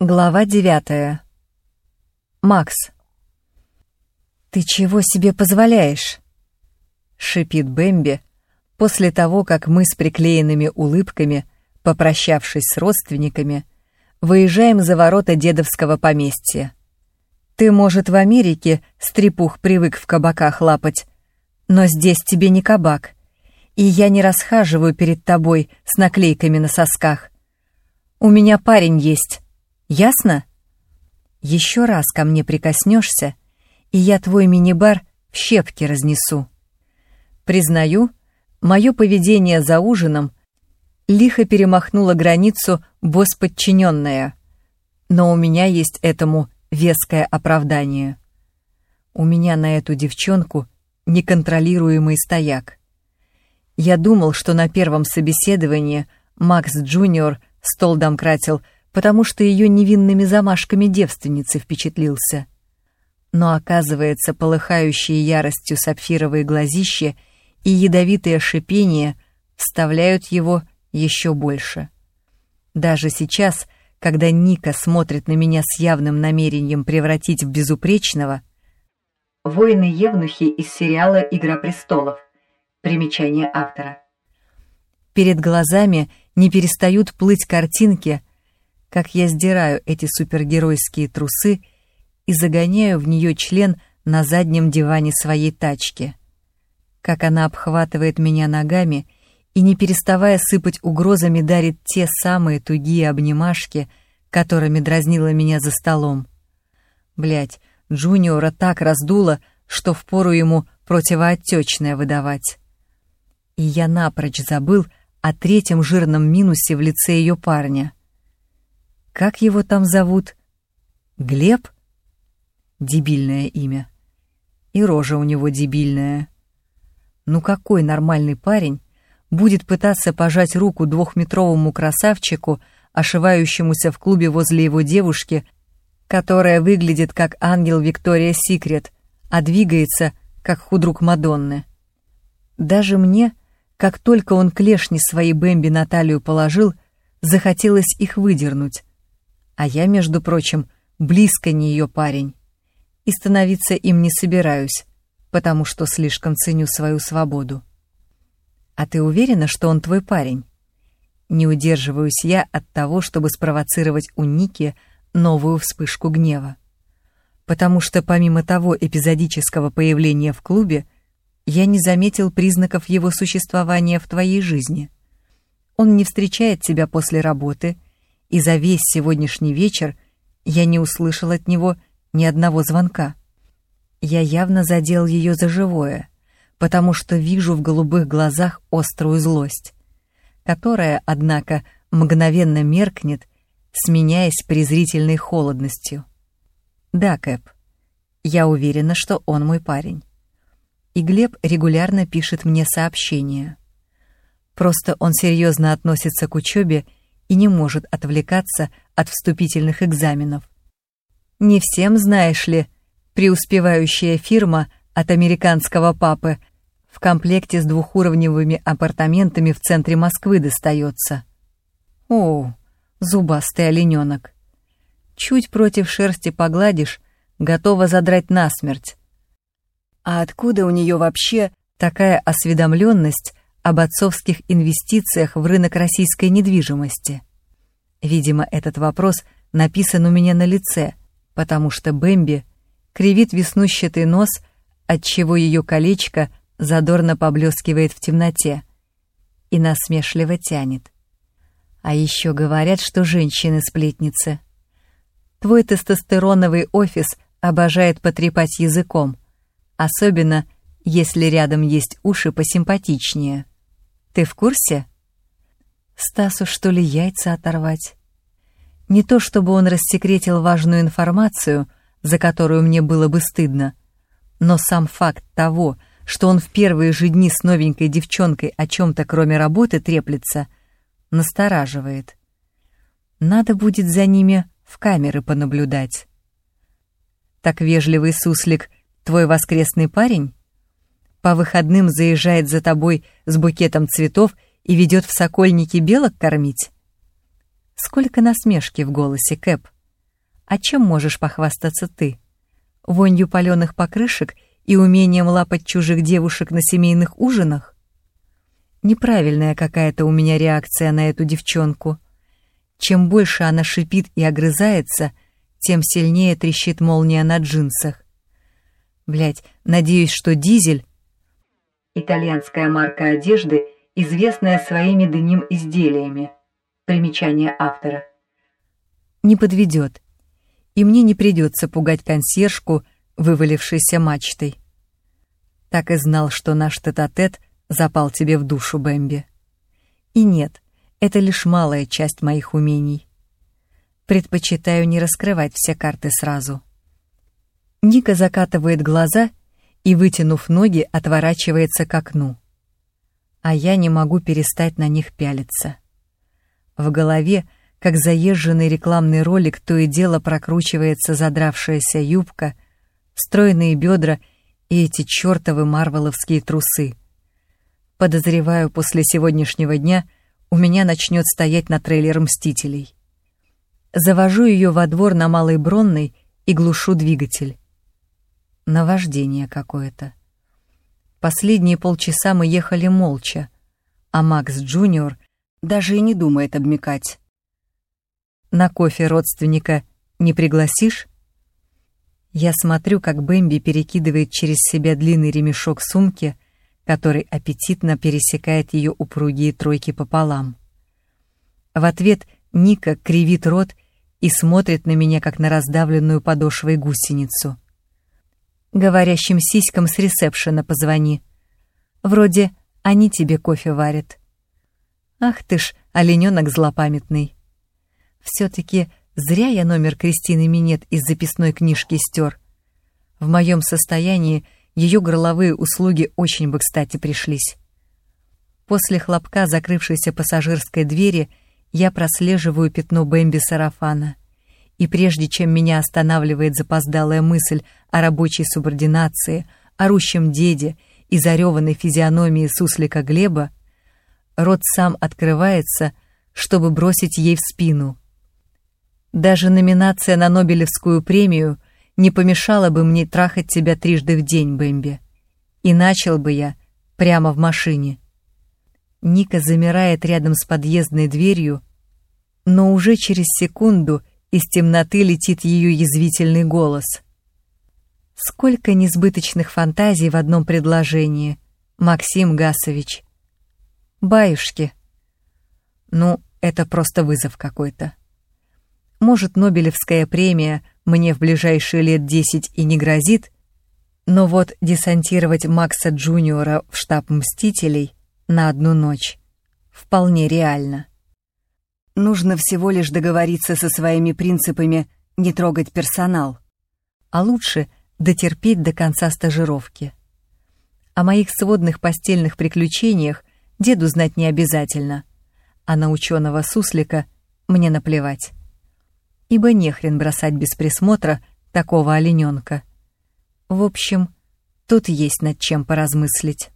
Глава девятая. Макс. «Ты чего себе позволяешь?» — шипит Бэмби после того, как мы с приклеенными улыбками, попрощавшись с родственниками, выезжаем за ворота дедовского поместья. «Ты, может, в Америке стрепух привык в кабаках лапать, но здесь тебе не кабак, и я не расхаживаю перед тобой с наклейками на сосках. У меня парень есть» Ясно? Еще раз ко мне прикоснешься, и я твой мини-бар в щепки разнесу. Признаю, мое поведение за ужином лихо перемахнуло границу босс-подчиненная, но у меня есть этому веское оправдание. У меня на эту девчонку неконтролируемый стояк. Я думал, что на первом собеседовании Макс Джуниор стол домкратил — потому что ее невинными замашками девственницы впечатлился. Но, оказывается, полыхающие яростью сапфировые глазища и ядовитое шипение вставляют его еще больше. Даже сейчас, когда Ника смотрит на меня с явным намерением превратить в безупречного, «Воины-евнухи» из сериала «Игра престолов». Примечание автора. Перед глазами не перестают плыть картинки как я сдираю эти супергеройские трусы и загоняю в нее член на заднем диване своей тачки. Как она обхватывает меня ногами и, не переставая сыпать угрозами, дарит те самые тугие обнимашки, которыми дразнила меня за столом. Блять, Джуниора так раздуло, что впору ему противоотечное выдавать. И я напрочь забыл о третьем жирном минусе в лице ее парня — как его там зовут? Глеб? Дебильное имя. И рожа у него дебильная. Ну какой нормальный парень будет пытаться пожать руку двухметровому красавчику, ошивающемуся в клубе возле его девушки, которая выглядит как ангел Виктория Секрет, а двигается, как худрук Мадонны. Даже мне, как только он клешни своей Бэмби на талию положил, захотелось их выдернуть. А я, между прочим, близко не ее парень. И становиться им не собираюсь, потому что слишком ценю свою свободу. А ты уверена, что он твой парень? Не удерживаюсь я от того, чтобы спровоцировать у Ники новую вспышку гнева. Потому что помимо того эпизодического появления в клубе, я не заметил признаков его существования в твоей жизни. Он не встречает тебя после работы — и за весь сегодняшний вечер я не услышал от него ни одного звонка. Я явно задел ее за живое, потому что вижу в голубых глазах острую злость, которая, однако, мгновенно меркнет, сменяясь презрительной холодностью. Да, Кэп, я уверена, что он мой парень. И Глеб регулярно пишет мне сообщения. Просто он серьезно относится к учебе и не может отвлекаться от вступительных экзаменов. Не всем, знаешь ли, преуспевающая фирма от американского папы в комплекте с двухуровневыми апартаментами в центре Москвы достается. О, зубастый олененок. Чуть против шерсти погладишь, готова задрать насмерть. А откуда у нее вообще такая осведомленность об отцовских инвестициях в рынок российской недвижимости. Видимо, этот вопрос написан у меня на лице, потому что Бэмби кривит веснущатый нос, отчего ее колечко задорно поблескивает в темноте и насмешливо тянет. А еще говорят, что женщины-сплетницы. Твой тестостероновый офис обожает потрепать языком, особенно если рядом есть уши посимпатичнее. Ты в курсе? Стасу, что ли, яйца оторвать? Не то чтобы он рассекретил важную информацию, за которую мне было бы стыдно, но сам факт того, что он в первые же дни с новенькой девчонкой о чем-то кроме работы треплется, настораживает. Надо будет за ними в камеры понаблюдать. Так вежливый суслик твой воскресный парень? По выходным заезжает за тобой с букетом цветов и ведет в сокольники белок кормить? Сколько насмешки в голосе, Кэп. А чем можешь похвастаться ты? Вонью паленых покрышек и умением лапать чужих девушек на семейных ужинах? Неправильная какая-то у меня реакция на эту девчонку. Чем больше она шипит и огрызается, тем сильнее трещит молния на джинсах. Блять, надеюсь, что дизель... Итальянская марка одежды, известная своими деним изделиями. Примечание автора. Не подведет. И мне не придется пугать консьержку, вывалившейся мачтой. Так и знал, что наш тет-а-тет запал тебе в душу, Бэмби. И нет, это лишь малая часть моих умений. Предпочитаю не раскрывать все карты сразу. Ника закатывает глаза и, вытянув ноги, отворачивается к окну. А я не могу перестать на них пялиться. В голове, как заезженный рекламный ролик, то и дело прокручивается задравшаяся юбка, стройные бедра и эти чертовы марвеловские трусы. Подозреваю, после сегодняшнего дня у меня начнет стоять на трейлер «Мстителей». Завожу ее во двор на Малой Бронной и глушу двигатель. Наваждение какое-то. Последние полчаса мы ехали молча, а Макс Джуниор даже и не думает обмекать. «На кофе родственника не пригласишь?» Я смотрю, как Бэмби перекидывает через себя длинный ремешок сумки, который аппетитно пересекает ее упругие тройки пополам. В ответ Ника кривит рот и смотрит на меня, как на раздавленную подошвой гусеницу. Говорящим сиськам с ресепшена позвони. Вроде они тебе кофе варят. Ах ты ж, олененок злопамятный. Все-таки зря я номер Кристины Минет из записной книжки стер. В моем состоянии ее горловые услуги очень бы кстати пришлись. После хлопка закрывшейся пассажирской двери я прослеживаю пятно Бэмби сарафана. И прежде чем меня останавливает запоздалая мысль о рабочей субординации, орущем деде и зареванной физиономии суслика Глеба, рот сам открывается, чтобы бросить ей в спину. Даже номинация на Нобелевскую премию не помешало бы мне трахать тебя трижды в день, Бэмби. И начал бы я прямо в машине. Ника замирает рядом с подъездной дверью, но уже через секунду из темноты летит ее язвительный голос. Сколько несбыточных фантазий в одном предложении, Максим Гасович. Баюшки. Ну, это просто вызов какой-то. Может, Нобелевская премия мне в ближайшие лет десять и не грозит, но вот десантировать Макса Джуниора в штаб Мстителей на одну ночь вполне реально. Нужно всего лишь договориться со своими принципами не трогать персонал, а лучше дотерпеть до конца стажировки. О моих сводных постельных приключениях деду знать не обязательно, а на ученого суслика мне наплевать ибо нехрен бросать без присмотра такого олененка. В общем, тут есть над чем поразмыслить.